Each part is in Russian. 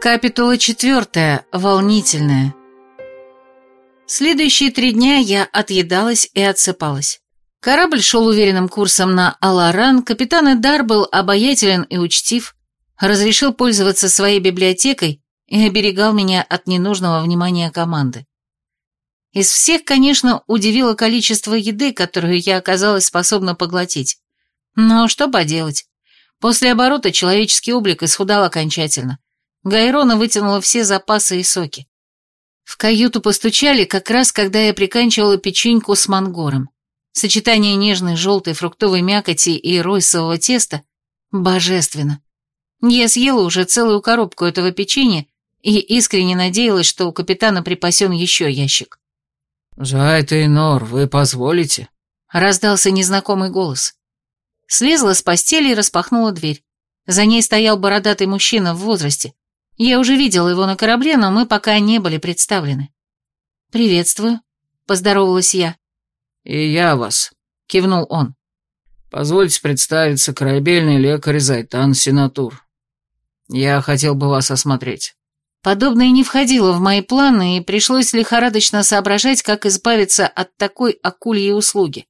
Капитула четвертая, волнительная. Следующие три дня я отъедалась и отсыпалась. Корабль шел уверенным курсом на Аларан, капитан Эдар был обаятелен и учтив, разрешил пользоваться своей библиотекой и оберегал меня от ненужного внимания команды. Из всех, конечно, удивило количество еды, которую я оказалась способна поглотить. Но что поделать? После оборота человеческий облик исхудал окончательно. Гайрона вытянула все запасы и соки. В каюту постучали как раз, когда я приканчивала печеньку с мангором. Сочетание нежной желтой фруктовой мякоти и ройсового теста божественно. Я съела уже целую коробку этого печенья и искренне надеялась, что у капитана припасен еще ящик. «Зайта и Нор, вы позволите?» — раздался незнакомый голос. Слезла с постели и распахнула дверь. За ней стоял бородатый мужчина в возрасте. Я уже видела его на корабле, но мы пока не были представлены. «Приветствую», — поздоровалась я. «И я вас», — кивнул он. «Позвольте представиться, корабельный лекарь Зайтан Синатур. Я хотел бы вас осмотреть». Подобное не входило в мои планы, и пришлось лихорадочно соображать, как избавиться от такой акульей услуги.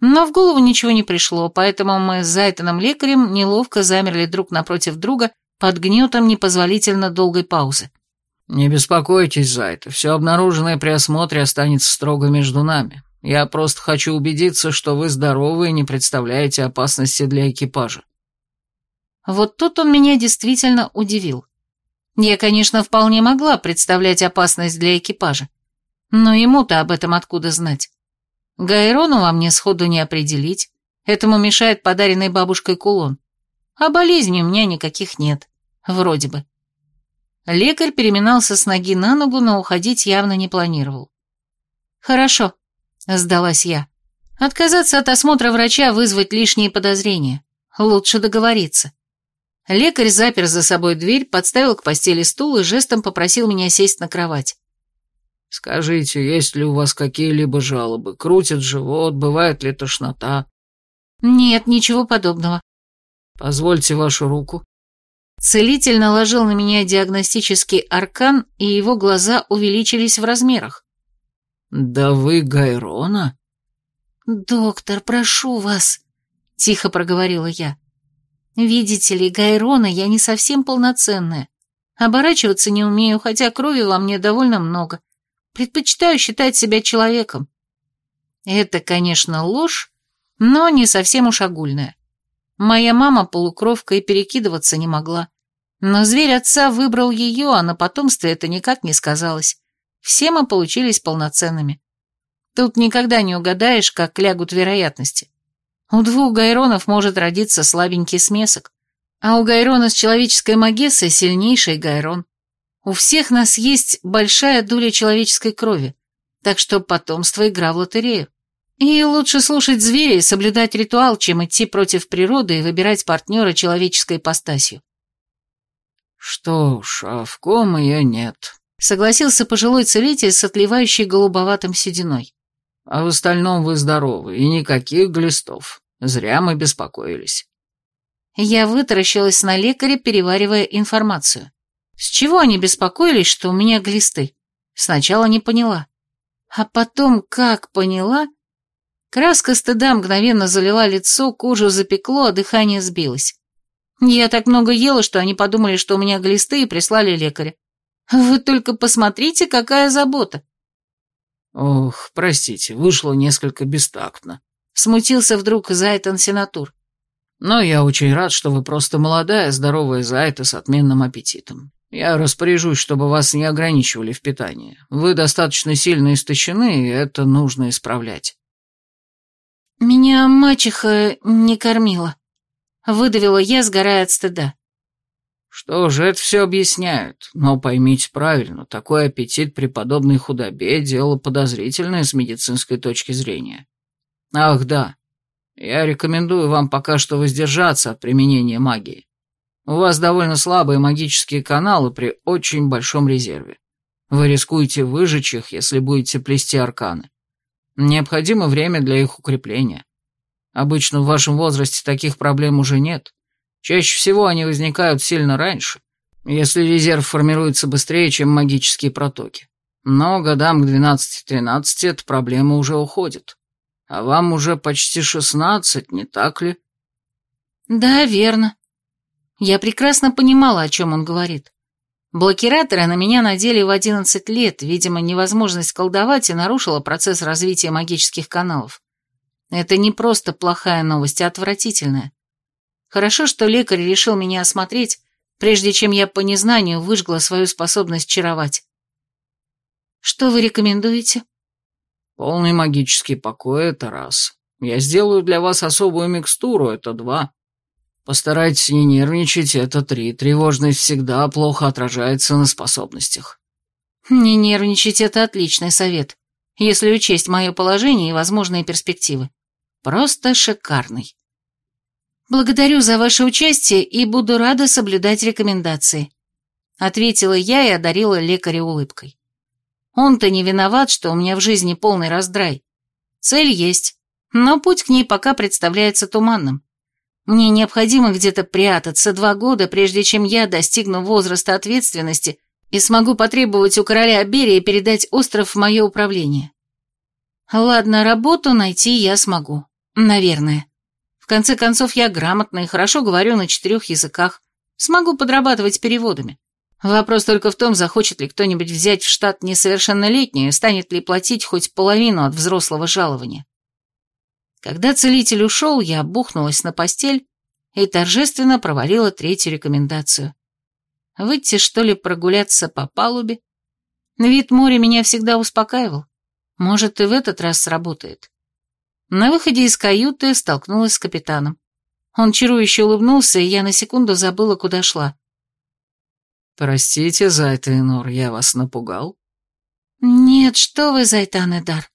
Но в голову ничего не пришло, поэтому мы с Зайтаном лекарем неловко замерли друг напротив друга под гнетом непозволительно долгой паузы. «Не беспокойтесь, Зайта, все обнаруженное при осмотре останется строго между нами. Я просто хочу убедиться, что вы здоровы и не представляете опасности для экипажа». Вот тут он меня действительно удивил. Я, конечно, вполне могла представлять опасность для экипажа, но ему-то об этом откуда знать? Гайрону во мне сходу не определить, этому мешает подаренный бабушкой кулон. А болезней у меня никаких нет, вроде бы. Лекарь переминался с ноги на ногу, но уходить явно не планировал. «Хорошо», — сдалась я. «Отказаться от осмотра врача, вызвать лишние подозрения. Лучше договориться». Лекарь запер за собой дверь, подставил к постели стул и жестом попросил меня сесть на кровать. «Скажите, есть ли у вас какие-либо жалобы? Крутит живот, бывает ли тошнота?» «Нет, ничего подобного». «Позвольте вашу руку». Целитель наложил на меня диагностический аркан, и его глаза увеличились в размерах. «Да вы Гайрона?» «Доктор, прошу вас», — тихо проговорила я. «Видите ли, Гайрона я не совсем полноценная. Оборачиваться не умею, хотя крови во мне довольно много. Предпочитаю считать себя человеком. Это, конечно, ложь, но не совсем уж огульная. Моя мама полукровка и перекидываться не могла. Но зверь отца выбрал ее, а на потомстве это никак не сказалось. Все мы получились полноценными. Тут никогда не угадаешь, как лягут вероятности. У двух гайронов может родиться слабенький смесок, а у гайрона с человеческой магессой сильнейший гайрон. У всех нас есть большая доля человеческой крови, так что потомство игра в лотерею. И лучше слушать зверя и соблюдать ритуал, чем идти против природы и выбирать партнера человеческой ипостасью. «Что ж, а в ком ее нет», — согласился пожилой целитель с отливающей голубоватым сединой. «А в остальном вы здоровы, и никаких глистов. Зря мы беспокоились». Я вытаращилась на лекаря, переваривая информацию. С чего они беспокоились, что у меня глисты? Сначала не поняла. А потом, как поняла... Краска стыда мгновенно залила лицо, кожу запекло, а дыхание сбилось. Я так много ела, что они подумали, что у меня глисты, и прислали лекаря. Вы только посмотрите, какая забота. Ох, простите, вышло несколько бестактно. Смутился вдруг Зайтан Сенатур. Но я очень рад, что вы просто молодая, здоровая Зайта с отменным аппетитом. Я распоряжусь, чтобы вас не ограничивали в питании. Вы достаточно сильно истощены, и это нужно исправлять. Меня мачеха не кормила. Выдавила я, сгорая от стыда. Что же, это все объясняют. Но поймите правильно, такой аппетит при подобной худобе – дело подозрительное с медицинской точки зрения. Ах, да. Я рекомендую вам пока что воздержаться от применения магии. У вас довольно слабые магические каналы при очень большом резерве. Вы рискуете выжечь их, если будете плести арканы. Необходимо время для их укрепления. Обычно в вашем возрасте таких проблем уже нет. Чаще всего они возникают сильно раньше, если резерв формируется быстрее, чем магические протоки. Но годам к 12-13 эта проблема уже уходит. А вам уже почти 16, не так ли? Да, верно. Я прекрасно понимала, о чем он говорит. Блокираторы на меня надели в 11 лет, видимо, невозможность колдовать и нарушила процесс развития магических каналов. Это не просто плохая новость, а отвратительная. Хорошо, что лекарь решил меня осмотреть, прежде чем я по незнанию выжгла свою способность чаровать. Что вы рекомендуете? Полный магический покой — это раз. Я сделаю для вас особую микстуру — это два. Постарайтесь не нервничать — это три. Тревожность всегда плохо отражается на способностях. Не нервничать — это отличный совет, если учесть мое положение и возможные перспективы. Просто шикарный. Благодарю за ваше участие и буду рада соблюдать рекомендации. Ответила я и одарила лекаря улыбкой. Он-то не виноват, что у меня в жизни полный раздрай. Цель есть, но путь к ней пока представляется туманным. Мне необходимо где-то прятаться два года, прежде чем я достигну возраста ответственности и смогу потребовать у короля Аберии передать остров в мое управление. Ладно, работу найти я смогу. Наверное. В конце концов, я грамотна и хорошо говорю на четырех языках. Смогу подрабатывать переводами. Вопрос только в том, захочет ли кто-нибудь взять в штат несовершеннолетнюю и станет ли платить хоть половину от взрослого жалования. Когда целитель ушел, я бухнулась на постель и торжественно провалила третью рекомендацию. Выйти, что ли, прогуляться по палубе? Вид моря меня всегда успокаивал. Может, и в этот раз сработает. На выходе из каюты столкнулась с капитаном. Он чарующе улыбнулся, и я на секунду забыла, куда шла. «Простите, Зайтенор, я вас напугал?» «Нет, что вы, Зайтан Эдар.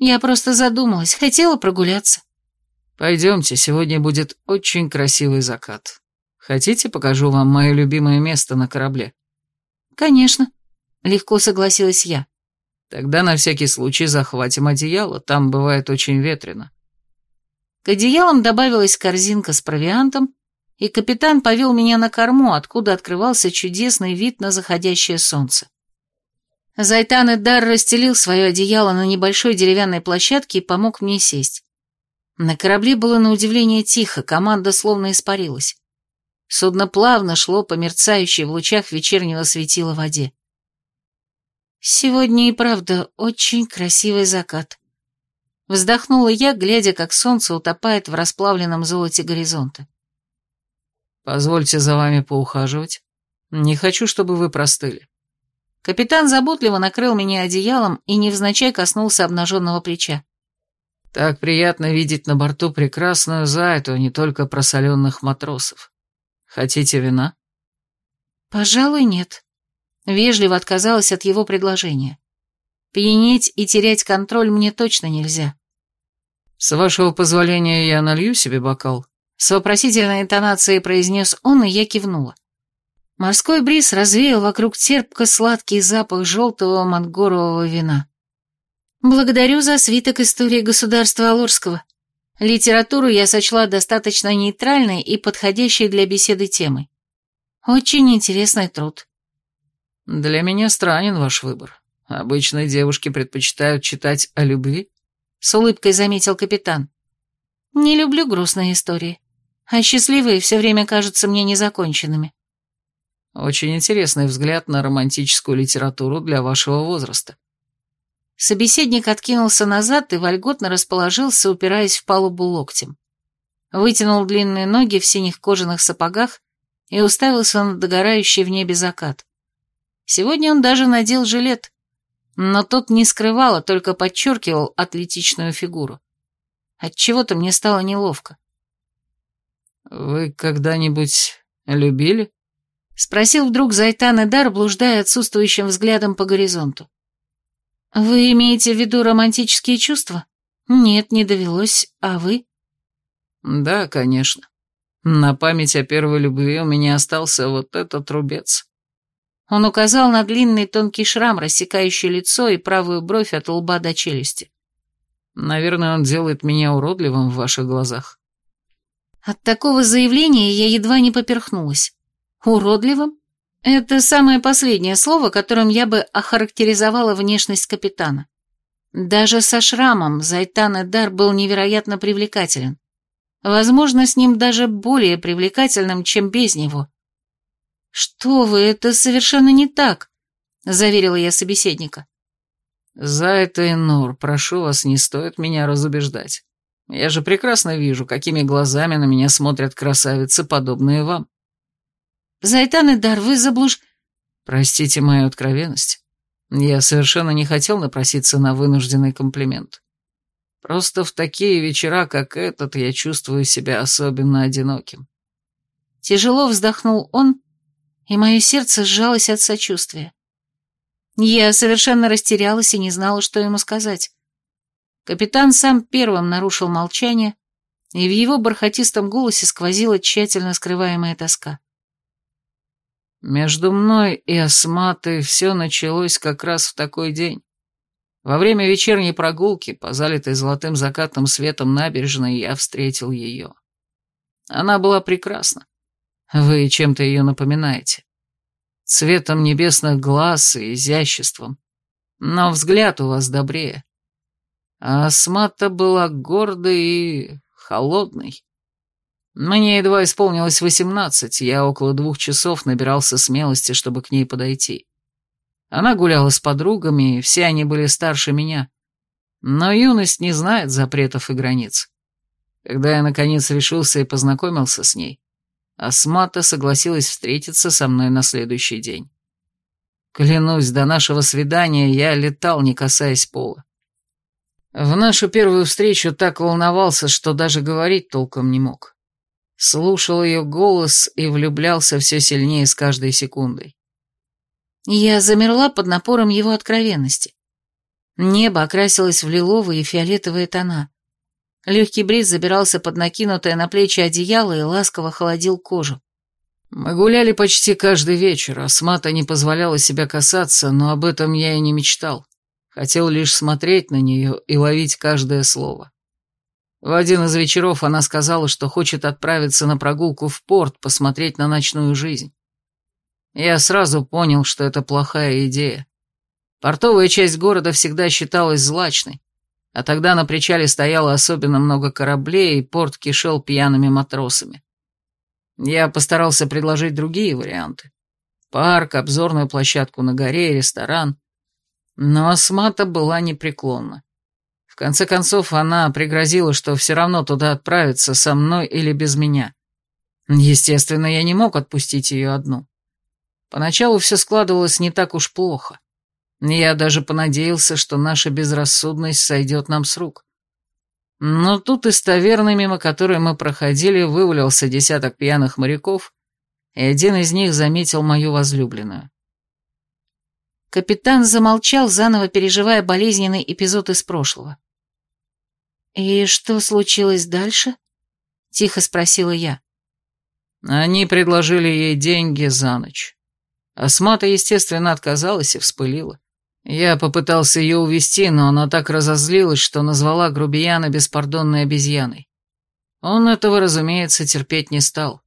Я просто задумалась, хотела прогуляться». «Пойдемте, сегодня будет очень красивый закат. Хотите, покажу вам мое любимое место на корабле?» «Конечно», — легко согласилась я. «Тогда на всякий случай захватим одеяло, там бывает очень ветрено». К одеялам добавилась корзинка с провиантом, и капитан повел меня на корму, откуда открывался чудесный вид на заходящее солнце. Зайтан Эддар расстелил свое одеяло на небольшой деревянной площадке и помог мне сесть. На корабле было на удивление тихо, команда словно испарилась. Судно плавно шло по мерцающей в лучах вечернего светила воде. Сегодня и правда очень красивый закат. Вздохнула я, глядя, как солнце утопает в расплавленном золоте горизонта. Позвольте за вами поухаживать. Не хочу, чтобы вы простыли. Капитан заботливо накрыл меня одеялом и невзначай коснулся обнаженного плеча. Так приятно видеть на борту прекрасную зайту, а не только просоленных матросов. Хотите вина? Пожалуй, нет. Вежливо отказалась от его предложения. Пьянеть и терять контроль мне точно нельзя. С вашего позволения я налью себе бокал. С вопросительной интонацией произнес он, и я кивнула. Морской бриз развеял вокруг терпко-сладкий запах желтого монгорового вина. Благодарю за свиток истории государства Алорского. Литературу я сочла достаточно нейтральной и подходящей для беседы темой. Очень интересный труд. Для меня странен ваш выбор. Обычно девушки предпочитают читать о любви. С улыбкой заметил капитан. Не люблю грустные истории а счастливые все время кажутся мне незаконченными. Очень интересный взгляд на романтическую литературу для вашего возраста. Собеседник откинулся назад и вольготно расположился, упираясь в палубу локтем. Вытянул длинные ноги в синих кожаных сапогах и уставился на догорающий в небе закат. Сегодня он даже надел жилет, но тот не скрывал, а только подчеркивал атлетичную фигуру. Отчего-то мне стало неловко. «Вы когда-нибудь любили?» — спросил вдруг Зайтан Эдар, блуждая отсутствующим взглядом по горизонту. «Вы имеете в виду романтические чувства? Нет, не довелось. А вы?» «Да, конечно. На память о первой любви у меня остался вот этот рубец». Он указал на длинный тонкий шрам, рассекающий лицо и правую бровь от лба до челюсти. «Наверное, он делает меня уродливым в ваших глазах». От такого заявления я едва не поперхнулась. Уродливым? Это самое последнее слово, которым я бы охарактеризовала внешность капитана. Даже со шрамом Зайтан Эдар был невероятно привлекателен. Возможно, с ним даже более привлекательным, чем без него. «Что вы, это совершенно не так», — заверила я собеседника. «Зайта и Нур, прошу вас, не стоит меня разубеждать. Я же прекрасно вижу, какими глазами на меня смотрят красавицы, подобные вам». «Зайтан Эдар, вы заблуж...» «Простите мою откровенность. Я совершенно не хотел напроситься на вынужденный комплимент. Просто в такие вечера, как этот, я чувствую себя особенно одиноким». Тяжело вздохнул он, и мое сердце сжалось от сочувствия. Я совершенно растерялась и не знала, что ему сказать. Капитан сам первым нарушил молчание, и в его бархатистом голосе сквозила тщательно скрываемая тоска. «Между мной и Асматой все началось как раз в такой день. Во время вечерней прогулки по залитой золотым закатным светом набережной я встретил ее. Она была прекрасна. Вы чем-то ее напоминаете цветом небесных глаз и изяществом. Но взгляд у вас добрее. А Асмата была гордой и холодной. Мне едва исполнилось восемнадцать, я около двух часов набирался смелости, чтобы к ней подойти. Она гуляла с подругами, и все они были старше меня. Но юность не знает запретов и границ. Когда я, наконец, решился и познакомился с ней, Асмата согласилась встретиться со мной на следующий день. Клянусь, до нашего свидания я летал, не касаясь пола. В нашу первую встречу так волновался, что даже говорить толком не мог. Слушал ее голос и влюблялся все сильнее с каждой секундой. Я замерла под напором его откровенности. Небо окрасилось в лиловые и фиолетовые тона. Легкий бриз забирался под накинутое на плечи одеяло и ласково холодил кожу. Мы гуляли почти каждый вечер, а Смата не позволяла себя касаться, но об этом я и не мечтал. Хотел лишь смотреть на нее и ловить каждое слово. В один из вечеров она сказала, что хочет отправиться на прогулку в порт, посмотреть на ночную жизнь. Я сразу понял, что это плохая идея. Портовая часть города всегда считалась злачной, а тогда на причале стояло особенно много кораблей, и порт кишел пьяными матросами. Я постарался предложить другие варианты. Парк, обзорную площадку на горе, ресторан. Но Асмата была непреклонна. Конце концов, она пригрозила, что все равно туда отправится со мной или без меня. Естественно, я не мог отпустить ее одну. Поначалу все складывалось не так уж плохо. Я даже понадеялся, что наша безрассудность сойдет нам с рук. Но тут из таверны, мимо которой мы проходили, вывалился десяток пьяных моряков, и один из них заметил мою возлюбленную. Капитан замолчал, заново переживая болезненный эпизод из прошлого. «И что случилось дальше?» — тихо спросила я. Они предложили ей деньги за ночь. Асмата, естественно, отказалась и вспылила. Я попытался ее увести, но она так разозлилась, что назвала грубияна беспардонной обезьяной. Он этого, разумеется, терпеть не стал.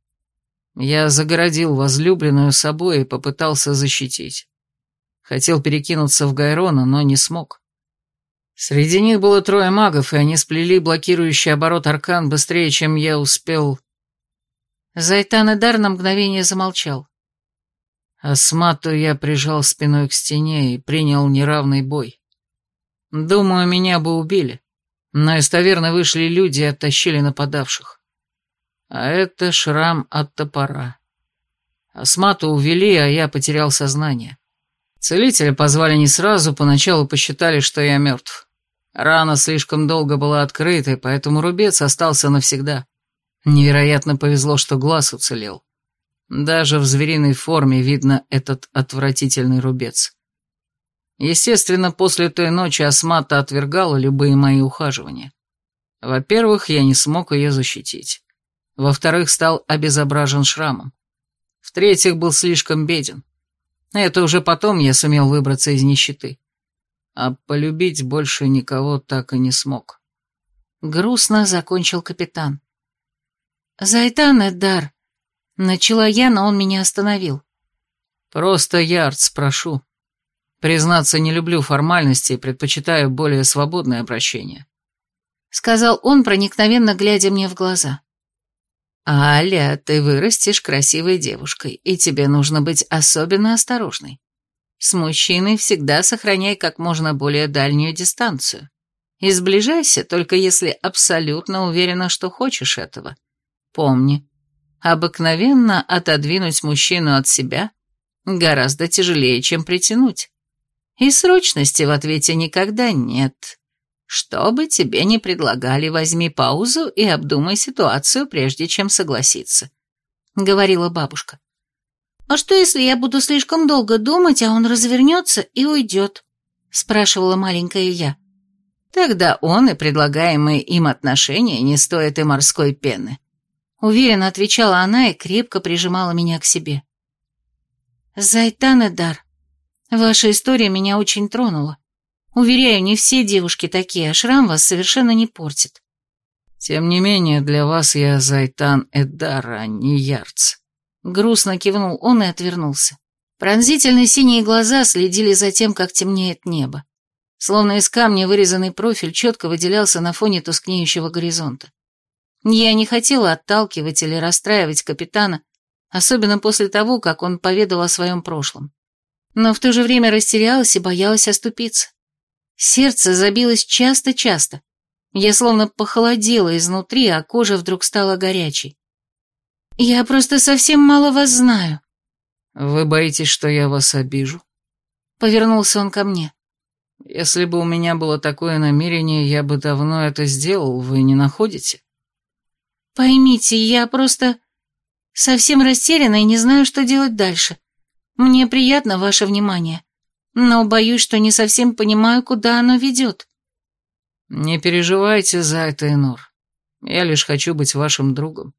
Я загородил возлюбленную собой и попытался защитить. Хотел перекинуться в Гайрона, но не смог. Среди них было трое магов, и они сплели блокирующий оборот аркан быстрее, чем я успел... Зайтан Эдар на мгновение замолчал. Асмату я прижал спиной к стене и принял неравный бой. Думаю, меня бы убили, но из таверны вышли люди и оттащили нападавших. А это шрам от топора. Асмату увели, а я потерял сознание. Целителя позвали не сразу, поначалу посчитали, что я мертв. Рана слишком долго была открытой, поэтому рубец остался навсегда. Невероятно повезло, что глаз уцелел. Даже в звериной форме видно этот отвратительный рубец. Естественно, после той ночи Асмата отвергала любые мои ухаживания. Во-первых, я не смог ее защитить. Во-вторых, стал обезображен шрамом. В-третьих, был слишком беден. Это уже потом я сумел выбраться из нищеты. А полюбить больше никого так и не смог. Грустно закончил капитан. «Зайтан Эддар, Начала я, но он меня остановил. Просто ярц, прошу. Признаться, не люблю формальности и предпочитаю более свободное обращение. Сказал он, проникновенно глядя мне в глаза. «Аля, ты вырастешь красивой девушкой, и тебе нужно быть особенно осторожной. С мужчиной всегда сохраняй как можно более дальнюю дистанцию. И сближайся, только если абсолютно уверена, что хочешь этого. Помни, обыкновенно отодвинуть мужчину от себя гораздо тяжелее, чем притянуть. И срочности в ответе никогда нет. Что бы тебе ни предлагали, возьми паузу и обдумай ситуацию, прежде чем согласиться», — говорила бабушка. «А что, если я буду слишком долго думать, а он развернется и уйдет?» — спрашивала маленькая я. «Тогда он и предлагаемые им отношения не стоят и морской пены», — уверенно отвечала она и крепко прижимала меня к себе. «Зайтан Эдар, ваша история меня очень тронула. Уверяю, не все девушки такие, а шрам вас совершенно не портит. Тем не менее, для вас я Зайтан Эдар, а не Ярц. Грустно кивнул он и отвернулся. Пронзительные синие глаза следили за тем, как темнеет небо. Словно из камня вырезанный профиль четко выделялся на фоне тускнеющего горизонта. Я не хотела отталкивать или расстраивать капитана, особенно после того, как он поведал о своем прошлом. Но в то же время растерялась и боялась оступиться. Сердце забилось часто-часто. Я словно похолодела изнутри, а кожа вдруг стала горячей. «Я просто совсем мало вас знаю». «Вы боитесь, что я вас обижу?» Повернулся он ко мне. «Если бы у меня было такое намерение, я бы давно это сделал, вы не находите?» «Поймите, я просто совсем растеряна и не знаю, что делать дальше. Мне приятно ваше внимание но боюсь, что не совсем понимаю, куда оно ведет. Не переживайте за это, Энор. Я лишь хочу быть вашим другом.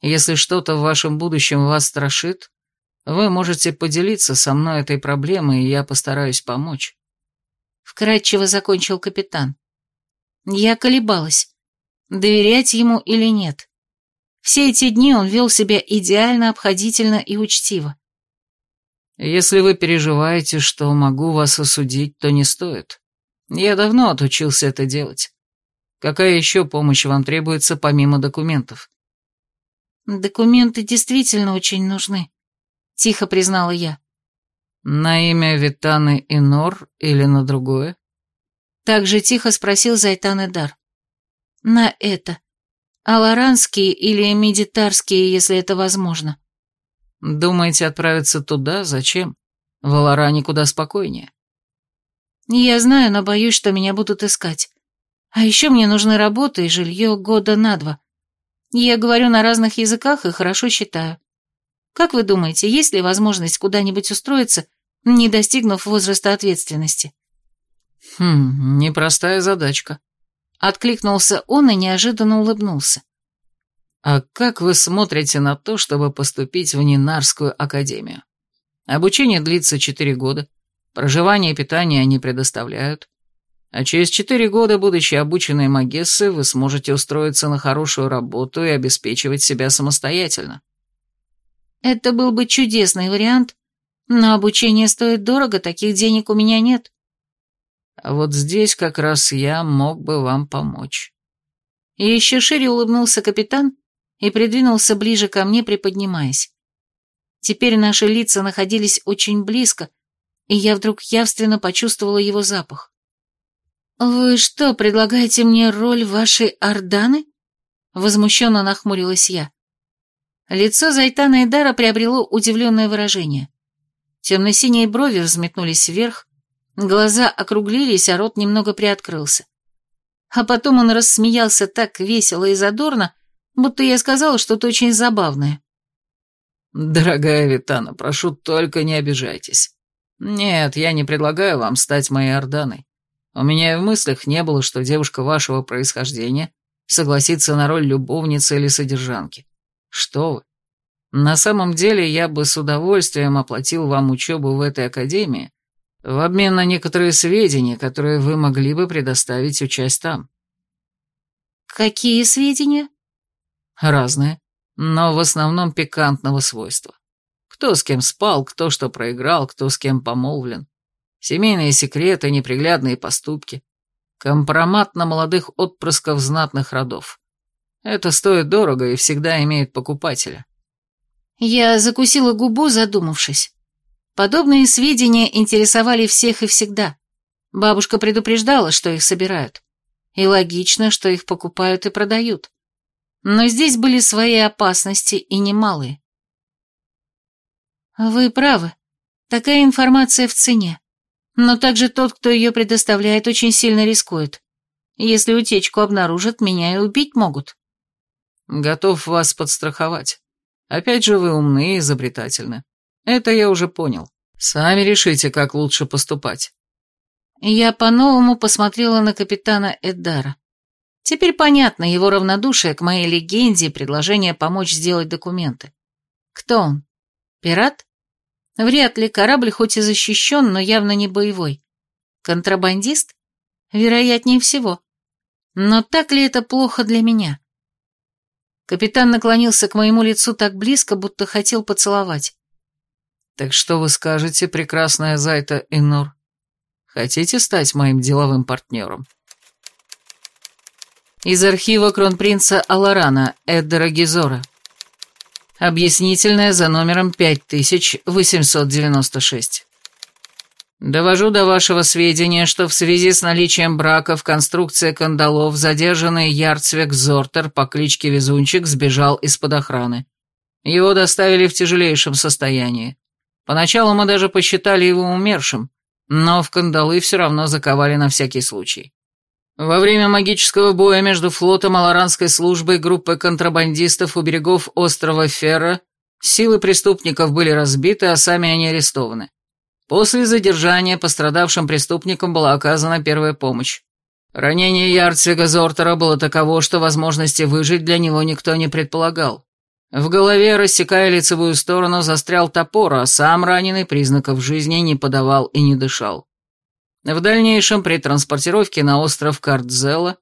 Если что-то в вашем будущем вас страшит, вы можете поделиться со мной этой проблемой, и я постараюсь помочь. Вкратчиво закончил капитан. Я колебалась, доверять ему или нет. Все эти дни он вел себя идеально обходительно и учтиво. Если вы переживаете, что могу вас осудить, то не стоит. Я давно отучился это делать. Какая еще помощь вам требуется помимо документов? Документы действительно очень нужны, тихо признала я. На имя Витаны и Нор или на другое? Так же тихо спросил Зайтан Эдар. На это. Аларанские или медитарские, если это возможно. Думаете отправиться туда? Зачем? В Аларане куда спокойнее. Я знаю, но боюсь, что меня будут искать. А еще мне нужны работа и жилье года на два. Я говорю на разных языках и хорошо считаю. Как вы думаете, есть ли возможность куда-нибудь устроиться, не достигнув возраста ответственности? Хм, непростая задачка. Откликнулся он и неожиданно улыбнулся. А как вы смотрите на то, чтобы поступить в Нинарскую академию? Обучение длится четыре года, проживание и питание они предоставляют, а через четыре года, будучи обученной магессой, вы сможете устроиться на хорошую работу и обеспечивать себя самостоятельно. Это был бы чудесный вариант, но обучение стоит дорого, таких денег у меня нет. А вот здесь как раз я мог бы вам помочь. И еще шире улыбнулся капитан, и придвинулся ближе ко мне, приподнимаясь. Теперь наши лица находились очень близко, и я вдруг явственно почувствовала его запах. «Вы что, предлагаете мне роль вашей Орданы?» Возмущенно нахмурилась я. Лицо Зайтана Эдара приобрело удивленное выражение. Темно-синие брови взметнулись вверх, глаза округлились, а рот немного приоткрылся. А потом он рассмеялся так весело и задорно, будто я сказала что-то очень забавное. «Дорогая Витана, прошу, только не обижайтесь. Нет, я не предлагаю вам стать моей Орданой. У меня и в мыслях не было, что девушка вашего происхождения согласится на роль любовницы или содержанки. Что вы? На самом деле я бы с удовольствием оплатил вам учебу в этой академии в обмен на некоторые сведения, которые вы могли бы предоставить участь там». «Какие сведения?» Разные, но в основном пикантного свойства. Кто с кем спал, кто что проиграл, кто с кем помолвлен. Семейные секреты, неприглядные поступки. Компромат на молодых отпрысков знатных родов. Это стоит дорого и всегда имеет покупателя. Я закусила губу, задумавшись. Подобные сведения интересовали всех и всегда. Бабушка предупреждала, что их собирают. И логично, что их покупают и продают. Но здесь были свои опасности и немалые. Вы правы. Такая информация в цене. Но также тот, кто ее предоставляет, очень сильно рискует. Если утечку обнаружат, меня и убить могут. Готов вас подстраховать. Опять же, вы умны и изобретательны. Это я уже понял. Сами решите, как лучше поступать. Я по-новому посмотрела на капитана Эддара. Теперь понятно его равнодушие к моей легенде и предложение помочь сделать документы. Кто он? Пират? Вряд ли корабль хоть и защищен, но явно не боевой. Контрабандист? Вероятнее всего. Но так ли это плохо для меня? Капитан наклонился к моему лицу так близко, будто хотел поцеловать. «Так что вы скажете, прекрасная Зайта Иннор? Хотите стать моим деловым партнером?» Из архива кронпринца Аларана Эддера Гизора. Объяснительное за номером 5896. Довожу до вашего сведения, что в связи с наличием брака в конструкции кандалов задержанный Ярцвек Зортер по кличке Везунчик сбежал из-под охраны. Его доставили в тяжелейшем состоянии. Поначалу мы даже посчитали его умершим, но в кандалы все равно заковали на всякий случай. Во время магического боя между флотом Аларанской службы и группой контрабандистов у берегов острова Ферра силы преступников были разбиты, а сами они арестованы. После задержания пострадавшим преступникам была оказана первая помощь. Ранение Ярцвига Зортера было таково, что возможности выжить для него никто не предполагал. В голове, рассекая лицевую сторону, застрял топор, а сам раненый признаков жизни не подавал и не дышал. В дальнейшем, при транспортировке на остров Картзела,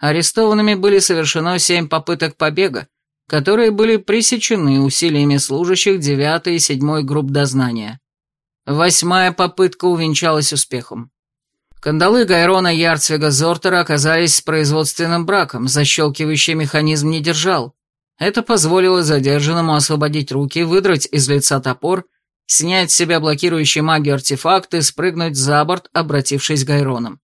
арестованными были совершено семь попыток побега, которые были пресечены усилиями служащих 9 и 7 групп дознания. Восьмая попытка увенчалась успехом. Кандалы Гайрона Ярцвига Зортера оказались с производственным браком, защелкивающий механизм не держал, это позволило задержанному освободить руки, выдрать из лица топор, снять с себя блокирующий магию артефакт и спрыгнуть за борт, обратившись Гайроном.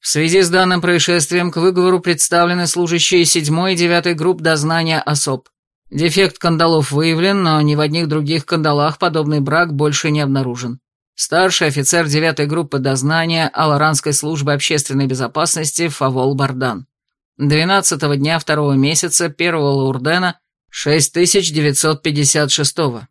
В связи с данным происшествием к выговору представлены служащие седьмой и девятой групп дознания особ. Дефект кандалов выявлен, но ни в одних других кандалах подобный брак больше не обнаружен. Старший офицер девятой группы дознания Аларанской службы общественной безопасности Фавол Бардан. 12 дня второго месяца первого Лаурдена 6956 -го.